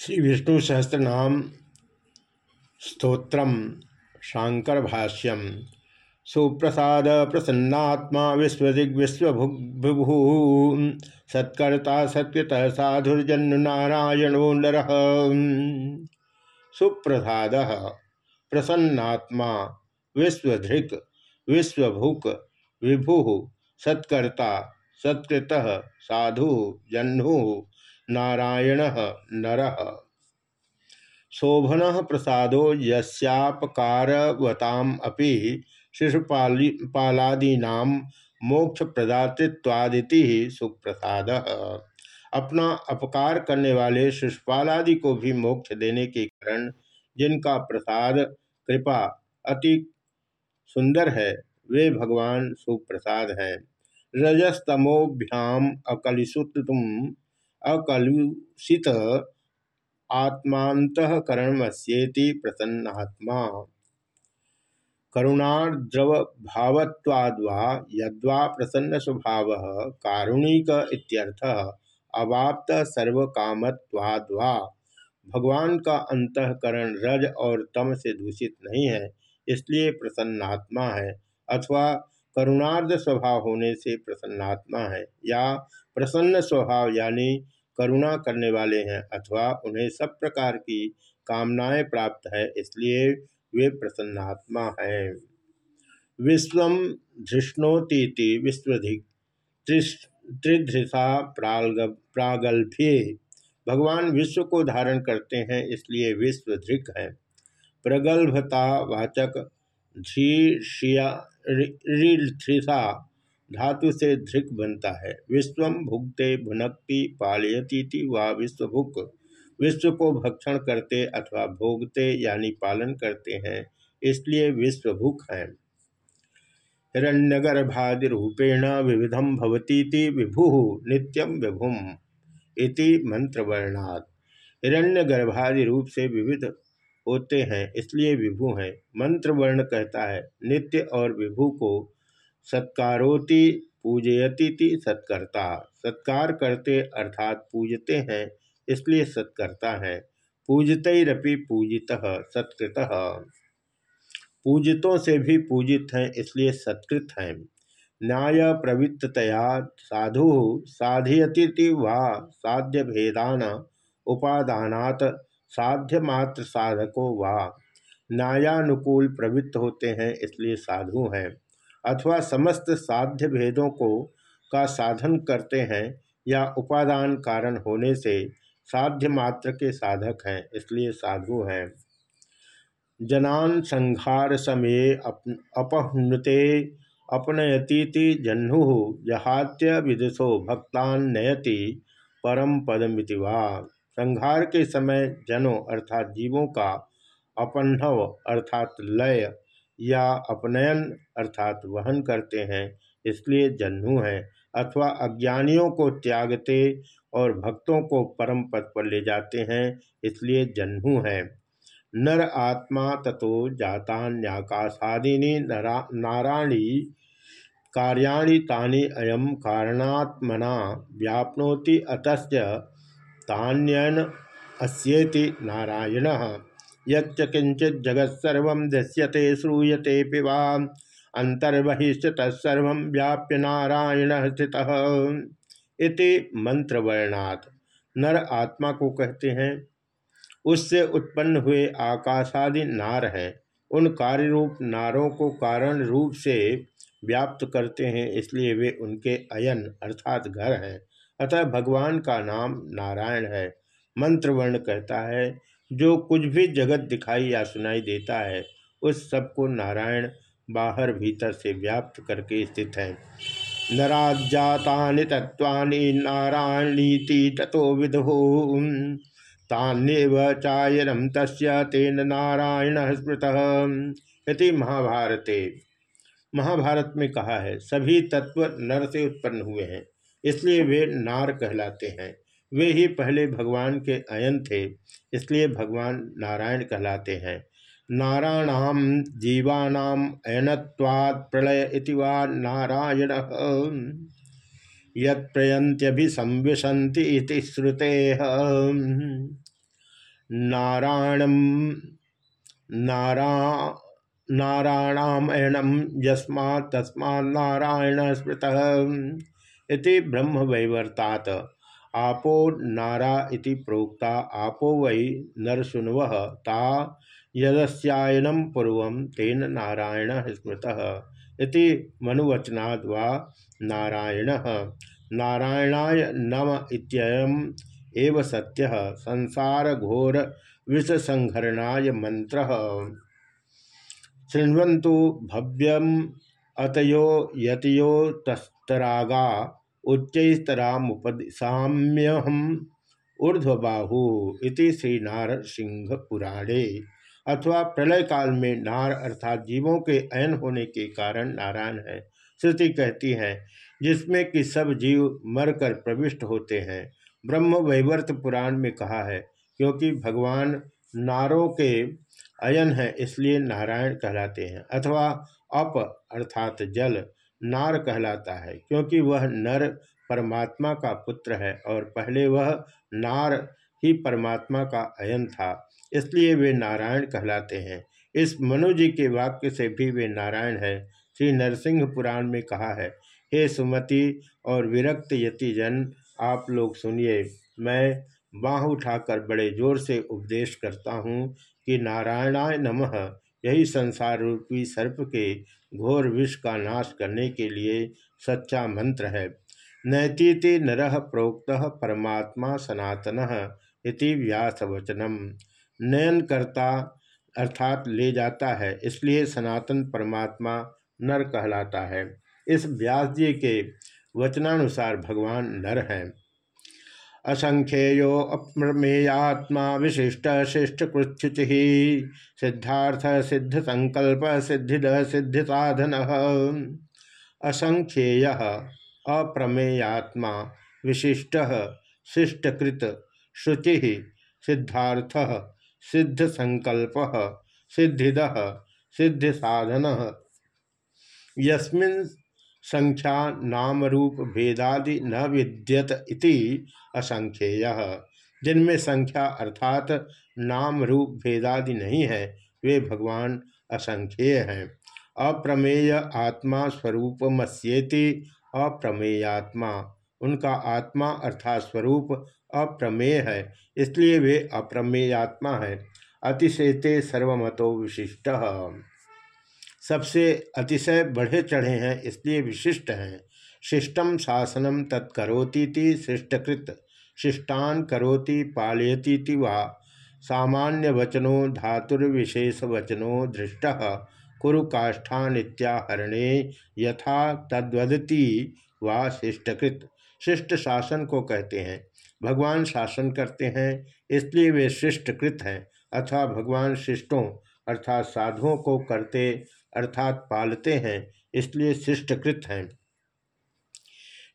श्री विष्णु सहस्रनाम स्त्रोत्रम शांकर भाष्यम। सुप्रसाद प्रसन्नात्मा विश्वदिग्विश्वभु सत्कर्ता सत्कृत साधुर्जन्म नारायणो नर। सुप्रसाद प्रसन्नात्मा विश्वधृक विश्वभुक विभु। सत्कर्ता सत्कृत साधु जह्नु नारायण नर। शोभन प्रसादो यस्यापकारवताम अपि शिशुपालादीना मोक्ष प्रदातृत्वादिति सुप्रसाद। अपना अपकार करने वाले शिशुपालादि को भी मोक्ष देने के कारण जिनका प्रसाद कृपा अति सुंदर है, वे भगवान सुप्रसाद हैं। रजस्तमोभ्याम अकलुषुतुम अकलुषित आत्मांतकरणमस्येति प्रसन्नात्मा। करुणाद्रव भावत्वाद्वा यद्वा प्रसन्न स्वभाव कारुणिक इत्यर्थः अवाप्त सर्व सर्वकामत्वाद्वा। भगवान का अंतकरण रज और तम से दूषित नहीं है, इसलिए प्रसन्नात्मा है, अथवा करुणार्ध स्वभाव होने से प्रसन्नात्मा है, या प्रसन्न स्वभाव यानी करुणा करने वाले हैं अथवा उन्हें सब प्रकार की कामनाएँ प्राप्त है इसलिए वे प्रसन्नात्मा हैं विश्व धृष्णोतीति विश्वधिक त्रिधृषा प्रागल्भ्ये भगवान विश्व को धारण करते हैं इसलिए विश्व धृक है प्रगल्भता वाचक धृषा धातु से धृक बनता है। विश्वम भुगते भुनक्ति पालयती व विश्वभुक। विश्व को भक्षण करते अथवा भोगते यानी पालन करते हैं, इसलिए विश्वभुक हैं। हिरण्यगर्भादिरूपेण विविधम भवती विभु नित्यम विभुम इति मंत्रवर्णात्। हिरण्यगर्भादि रूप से विविध होते हैं, इसलिए विभु हैं। मंत्र वर्ण कहता है, नित्य और विभु को सत्कारोति पूजयती सत्कर्ता। सत्कार करते अर्थात पूजते हैं, इसलिए सत्कर्ता है। पूजतरपि पूजित, सत्कृत। पूजितों से भी पूजित हैं, इसलिए सत्कृत हैं। न्याय प्रवृत्तया साधु साधयती वा साध्य भेदान उपादानात साध्य मात्र साधको वा। न्यायानुकूल प्रवृत्त होते हैं, इसलिए साधु हैं। अथवा समस्त साध्य भेदों को का साधन करते हैं या उपादान कारण होने से साध्य मात्र के साधक हैं, इसलिए साधु हैं। जनान संहार समय अप अपहनुते अपनयतीति जह्नु जहात्य विदुषो भक्तान नयति परम पदमिति वा। संहार के समय जनों अर्थात जीवों का अपन्नव अर्थात लय या अपनयन अर्थात वहन करते हैं, इसलिए जन्नु है, अथवा अज्ञानियों को त्यागते और भक्तों को परम पद पर ले जाते हैं, इसलिए जन्नु है। नर आत्मा ततो जातान्याकाशादीनी नाराणी कार्याणि तानि अयम कारणात्मना व्याप्नोति अतस्य तान्यन अस्येति नारायण। यच्च जगत्सर्व दृश्यते श्रूयते पिवा अंतर्बहिश्च तत्सर्व व्याप्य नारायण स्थित। इति मंत्रवर्णात्। नर आत्मा को कहते हैं, उससे उत्पन्न हुए आकाशादि नार हैं। उन कार्य रूप नारों को कारण रूप से व्याप्त करते हैं, इसलिए वे उनके अयन अर्थात घर हैं। अतः भगवान का नाम नारायण है। मंत्र वर्ण कहता है जो कुछ भी जगत दिखाई या सुनाई देता है, उस सबको नारायण बाहर भीतर से व्याप्त करके स्थित है। नराजाता तत्वानि नारायणीति तथो विधो तान्यव चायनम तस्य तेन नारायण स्मृत। इति महाभारते। महाभारत में कहा है, सभी तत्व नर से उत्पन्न हुए हैं, इसलिए वे नार कहलाते हैं। वे ही पहले भगवान के अयन थे, इसलिए भगवान नारायण कहलाते हैं। नाराणाम जीवानाम अयनत्वात् प्रलय इति वा नारायण। यत्प्रयंत्यभिसंविशंति इति श्रुते। नारायणम नारा नारायणामयणम यस्मा तस्मा नारायण स्मृत इति ब्रह्म वैवर्तात। आपो नारा इति प्रोक्ता, आपो वै नरसुनव, ता यदस्यायनम पूर्व तेन नारायण स्मृत। इति मनुवचनाद वा नारायण। नारायणाय नम इत्ययम एव सत्य संसार घोर विषसंहरणाय मंत्र शृण्वन्तु भव्यम अतयो यतयो तस्तरागा। उच्चस्तरामुपदिशाम्यहम ऊर्ध्वबाहु इति श्री नार सिंह पुराणे अथवा प्रलय काल में नार अर्थात जीवों के अयन होने के कारण नारायण है। श्रुति कहती है, जिसमें कि सब जीव मरकर प्रविष्ट होते हैं। ब्रह्म वैवर्त पुराण में कहा है, क्योंकि भगवान नारों के अयन है, इसलिए नारायण कहलाते हैं। अथवा अप अर्थात जल नार कहलाता है, क्योंकि वह नर परमात्मा का पुत्र है और पहले वह नार ही परमात्मा का अयन था, इसलिए वे नारायण कहलाते हैं। इस मनु जी के वाक्य से भी वे नारायण है। श्री नरसिंह पुराण में कहा है, हे सुमति और विरक्त यति जन आप लोग सुनिए, मैं बाह उठाकर बड़े ज़ोर से उपदेश करता हूँ कि नारायणाय नमः। यही संसार रूपी सर्प के घोर विष का नाश करने के लिए सच्चा मंत्र है। नैतीति नर प्रोक्त परमात्मा सनातन इति व्यासवचनम। नयनकर्ता अर्थात ले जाता है, इसलिए सनातन परमात्मा नर कहलाता है। इस व्यास जी के वचनानुसार भगवान नर हैं। असंख्येयो अप्रमेयात्मा विशिष्ट शिष्ट कृच्युचि सिद्धार्थ सिद्ध संकल्प सिद्धिद सिद्धि साधन असंख्येय अप्रमेयात्मा विशिष्ट शिष्टकृत शुचि सिद्धार्थ सिद्ध संकल्प सिद्धिद सिद्धि साधन यस्मिन् संख्या नाम रूप भेदादि न विद्यत इति असंख्येय। जिनमें संख्या अर्थात नाम रूप भेदादि नहीं है, वे भगवान असंख्येय हैं। अप्रमेय आत्मा स्वरूप मस्येति अप्रमेयात्मा। उनका आत्मा अर्थात स्वरूप अप्रमेय है, इसलिए वे अप्रमेयात्मा है। अतिशयते सर्वमतो विशिष्ट। सबसे अतिशय बढ़े चढ़े हैं, इसलिए विशिष्ट हैं। शिष्टम शासनम तत्करोती शिष्टकृत, शिष्टान करोति पालयती वा। सामान्य वचनो धातुर्विशेष वचनो दृष्ट कुरु काष्ठानित्याहरणे यथा तद्वदती वा शिष्टकृत। शिष्ट शासन को कहते हैं, भगवान शासन करते हैं, इसलिए वे शिष्टकृत हैं अथवा भगवान शिष्टों अर्थात साधुओं को करते, अर्थात पालते हैं, इसलिए शिष्टकृत हैं।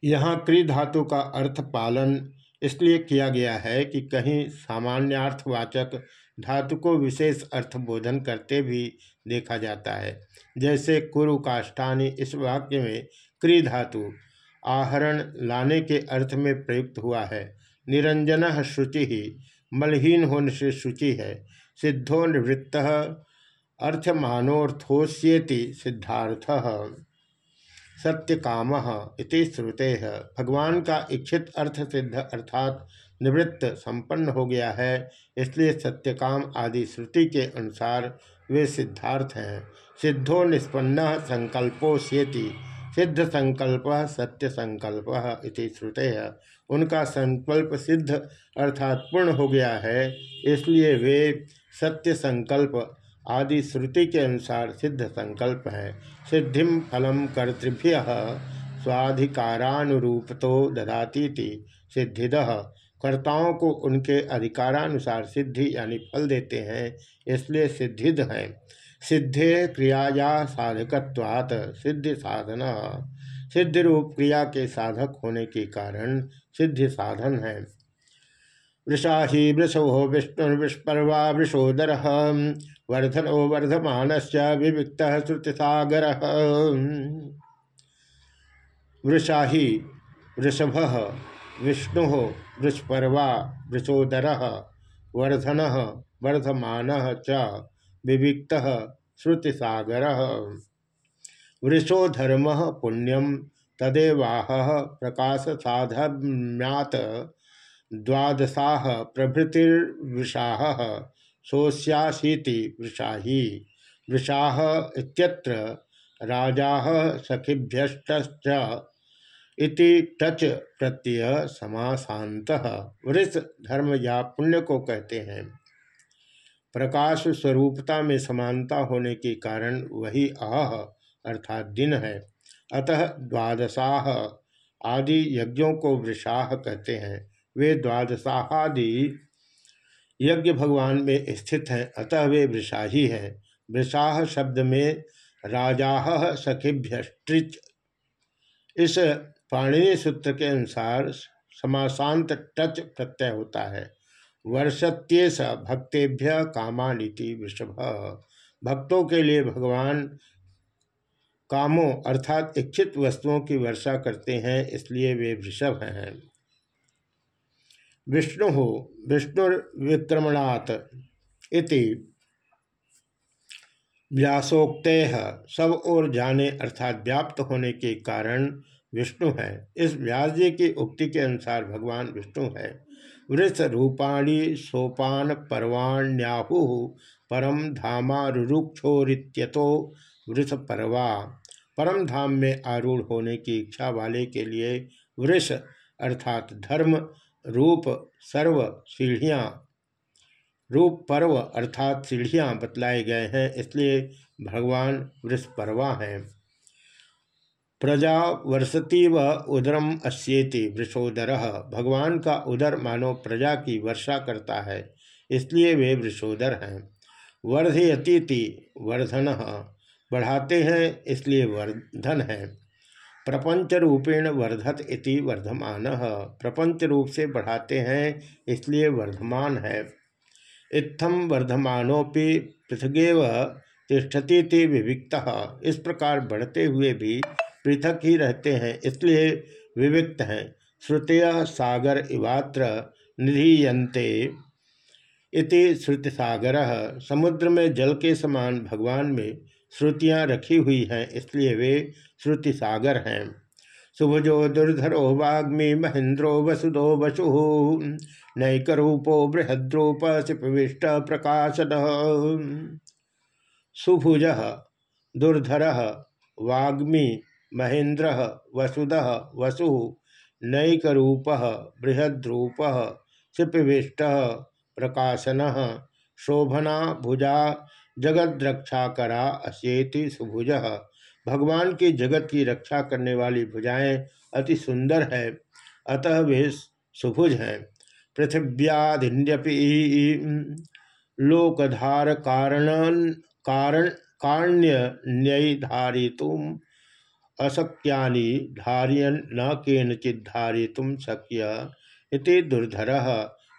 यहाँ क्री धातु का अर्थ पालन इसलिए किया गया है कि कहीं सामान्यार्थवाचक धातु को विशेष अर्थ बोधन करते भी देखा जाता है। जैसे कुरु काष्ठानी इस वाक्य में क्री धातु आहरण लाने के अर्थ में प्रयुक्त हुआ है। निरंजन शुचि ही मलहीन होने से शुचि है। सिद्धो निवृत्त अर्थमानोर्थोष्येति सिद्धार्थ। सत्य काम इति श्रुते। भगवान का इच्छित अर्थ सिद्ध अर्थात निवृत्त संपन्न हो गया है, इसलिए सत्यकाम आदि श्रुति के अनुसार वे सिद्धार्थ हैं। सिद्धो निष्पन्न संकल्पो सेति सिद्ध संकल्प सत्य संकल्प इति श्रुते। है उनका संकल्प सिद्ध अर्थात पूर्ण हो गया है, इसलिए वे सत्य संकल्प आदि श्रुति के अनुसार सिद्ध संकल्प है। सिद्धिम फलम कर्तृभ्य स्वाधिकारानुरूप तो ददाती थी सिद्धिद, कर्ताओं को उनके अधिकारानुसार सिद्धि यानी फल देते हैं, इसलिए सिद्धिद हैं। सिद्धे क्रियाया साधकत्वात्, सिद्धि साधना। सिद्धि रूप क्रिया के साधक होने के कारण सिद्धि साधन है। वृषा ही वृषभो विष्णुर्विष्पर्वा वृषोदर वर्धनो वर्धमान से विविक्त श्रुतिसागर। वृषा ही वृषभ, विष्णु वृषपर्वा, वृषोदर, वर्धन वर्धमान च विविक्त श्रुतिसागर। वृषो धर्म पुण्यम तदेवाह प्रकाश साधम्यात द्वादशा प्रभृतिर्वृषा सोस्याशीति वृषाही। वृषा इत्यत्र राजा सखिभ्यश्च इति टच प्रत्यय समासांत वृष धर्म या पुण्य को कहते हैं। प्रकाश स्वरूपता में समानता होने के कारण वही आह अर्थात दिन है। अतः द्वादशाह आदि यज्ञों को वृषाह कहते हैं। वे द्वादशाहादि यज्ञ भगवान में स्थित हैं, अतः वे वृषाही हैं। वृषाह शब्द में राजा सखिभ्य इस पाणिनि सूत्र के अनुसार समासांत टच प्रत्यय होता है। वर्षत्येश भक्तेभ्य कामानीति वृषभ। भक्तों के लिए भगवान कामों अर्थात इच्छित वस्तुओं की वर्षा करते हैं, इसलिए वे वृषभ हैं। विष्णु विष्णुर्विक्रमणात् इति व्यासोक्त सब ओर जाने अर्थात व्याप्त होने के कारण विष्णु है। इस व्यास जी की उक्ति के अनुसार भगवान विष्णु है। वृष रूपाणी सोपान पर्वाण्याहु परम धामारुक्षोरित्यतो वृष परवा। परम धाम में आरूढ़ होने की इच्छा वाले के लिए वृष अर्थात धर्म रूप सर्व सीढ़ियाँ। रूप पर्व अर्थात सीढ़ियाँ बतलाए गए हैं, इसलिए भगवान वृषपर्वा हैं। प्रजा वर्षती व उदरम अस्येति वृषोदर, भगवान का उदर मानो प्रजा की वर्षा करता है, इसलिए वे वृषोदर हैं। वर्धयती वर्धन, बढ़ाते हैं, इसलिए वर्धन है। प्रपंच रूपेण वर्धत इति वर्धमान। प्रपंच रूप से बढ़ाते हैं, इसलिए वर्धमान है। इत्थम वर्धमानोपि पृथगेव तिष्ठती विविक्त। इस प्रकार बढ़ते हुए भी पृथक ही रहते हैं, इसलिए विविक्त हैं। श्रुतय सागर इवात्र निधीयते इति श्रुतिसागर। समुद्र में जल के समान भगवान में श्रुतियाँ रखी हुई हैं, इसलिए वे श्रुति सागर हैं। सुभुजो दुर्धरो वाग्मी महेंद्रो वसुदो वसु नैक रूपो बृहद्रूप शिपविष्ट प्रकाशन सुभुज दुर्धर वाग्मी महेंद्र वसुद वसु नैक रूप बृहद्रूप शिपविष्ट प्रकाशन, शोभना भुजा जगद रक्षा करा सुभुज। भगवान की जगत की रक्षा करने वाली भुजाएँ अति सुंदर है, अतः वे सुभुज हैं। पृथिव्याधिन्यपि लोकधार कारण कारण कार्य न्यय धारितुम अशक्यानि धारियन न केनचित धारितुम शक्य इति दुर्धर।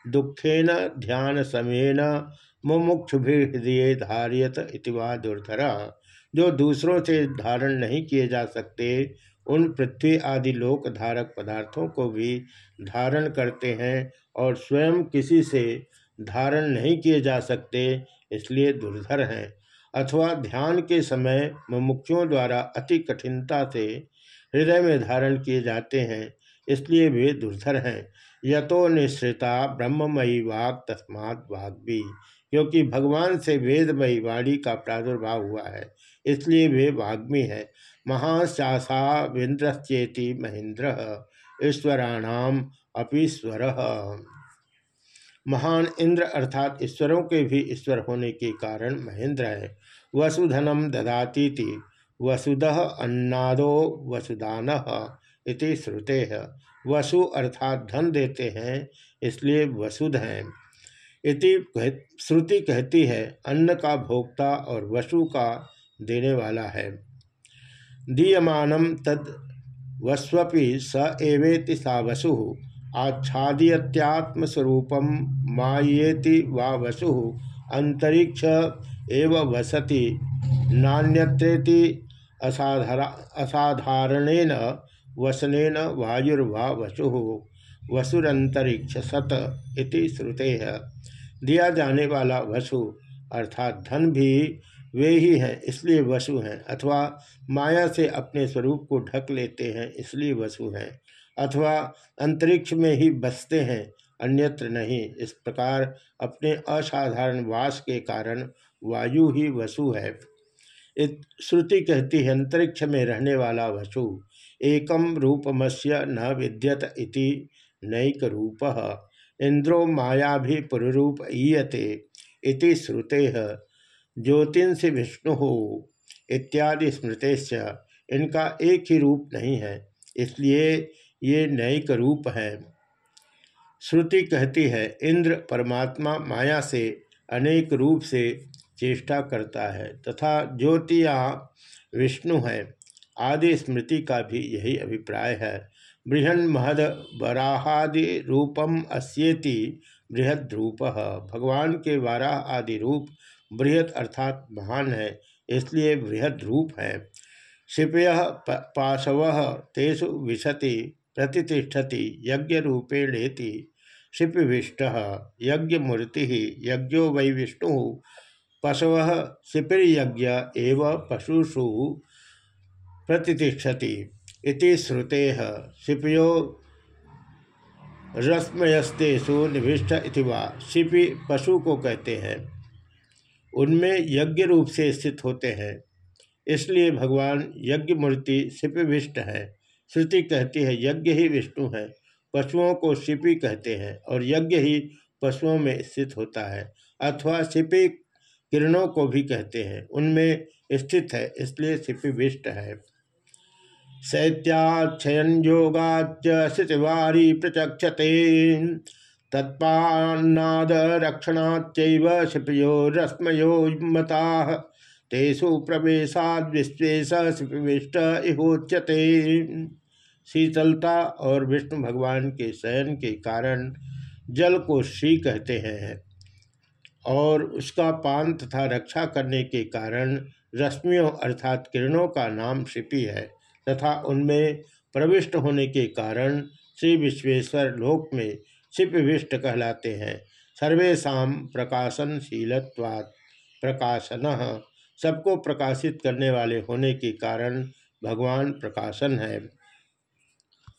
दुखेन ध्यान समेन मुमुक्षुभिहृदय धारियत इतिवा दुर्धर। जो दूसरों से धारण नहीं किए जा सकते, उन पृथ्वी आदि लोक धारक पदार्थों को भी धारण करते हैं और स्वयं किसी से धारण नहीं किए जा सकते, इसलिए दुर्धर हैं। अथवा ध्यान के समय मुमुक्षुओं द्वारा अति कठिनता से हृदय में धारण किए जाते हैं, इसलिए वे दुर्धर हैं। यतो निश्रिता ब्रह्ममयी वाग तस्मात् भी क्योंकि भगवान से वेदमयी वाणी का प्रादुर्भाव हुआ है, इसलिए वे वाग्मी है। महाशासा विंद्रश्चेति महेंद्र, ईश्वराणाम अपीश्वर महान इंद्र अर्थात ईश्वरों के भी ईश्वर होने के कारण महेंद्र है। वसुधनम ददाती वसुद अन्नादो वसुदान इति श्रुते। वसु अर्थात धन देते हैं, इसलिए वसुध हैं। इति श्रुति कहती है, अन्न का भोक्ता और वसु का देने वाला है। दीयमानम तद वस्वपि स एवेति सा वसु आच्छादयत्यात्मस्वरूपम मायेति वा वसु अंतरिक्ष एव वसति, नान्यत्रेति असाधारा, असाधारणेन वसनेन वायुर्वा वसु वसुरंतरिक्ष सत इति श्रुते। दिया जाने वाला वसु अर्थात धन भी वे ही हैं, इसलिए वसु हैं। अथवा माया से अपने स्वरूप को ढक लेते हैं, इसलिए वसु हैं। अथवा अंतरिक्ष में ही बसते हैं, अन्यत्र नहीं। इस प्रकार अपने असाधारण वास के कारण वायु ही वसु है। श्रुति कहती है, अंतरिक्ष में रहने वाला वसु एकम रूपमस्य न विद्यत इति नैक रूप। इंद्रो माया भी पुरूप ईयते इति श्रुते। ज्योतिष विष्णु हो इत्यादि स्मृतेश इनका एक ही रूप नहीं है, इसलिए ये नैक रूप है। श्रुति कहती है, इंद्र परमात्मा माया से अनेक रूप से चेष्टा करता है, तथा ज्योतिया विष्णु है, आदि स्मृति का भी यही अभिप्राय है। बृहन महद वराहादि रूपम भगवान के वाराह आदि रूप बृहद अर्थात महान है, इसलिए बृहद रूप है शिपय पाशव तेषु विशति प्रतिष्ठति यज्ञ रूपेणेति शिपिविष्ट यज्ञमूर्ति, यज्ञो वै विष्णु। पशव शिपिर्यज्ञ एव पशुषु प्रतिष्ठति इति श्रुते शिपयो रश्मयस्तेषु निविष्ट इति वा। शिपि पशु को कहते हैं। उनमें यज्ञ रूप से स्थित होते हैं। इसलिए भगवान यज्ञ मूर्ति शिपिविष्ट है। श्रुति कहती है, यज्ञ ही विष्णु है। पशुओं को शिपि कहते हैं और यज्ञ ही पशुओं में स्थित होता है। अथवा शिपि किरणों को भी कहते हैं। उनमें स्थित है, इसलिए शिपिविष्ट है। शैत्याक्षयन प्रचक्षते। तत्पाद रक्षणाच शिपयो रश्मयो मता तेषु प्रवेशाद विश्वेश शिपिविष्ट इहोच्यते। शीतलता और विष्णु भगवान के शयन के कारण जल को श्री कहते हैं और उसका पान तथा रक्षा करने के कारण रश्मियों अर्थात किरणों का नाम शिपी है। तथा उनमें प्रविष्ट होने के कारण श्री विश्वेश्वर लोक में शिपविष्ट कहलाते हैं। सर्वेशा प्रकाशनशीलत्वात् प्रकाशन सबको प्रकाशित करने वाले होने के कारण भगवान प्रकाशन है।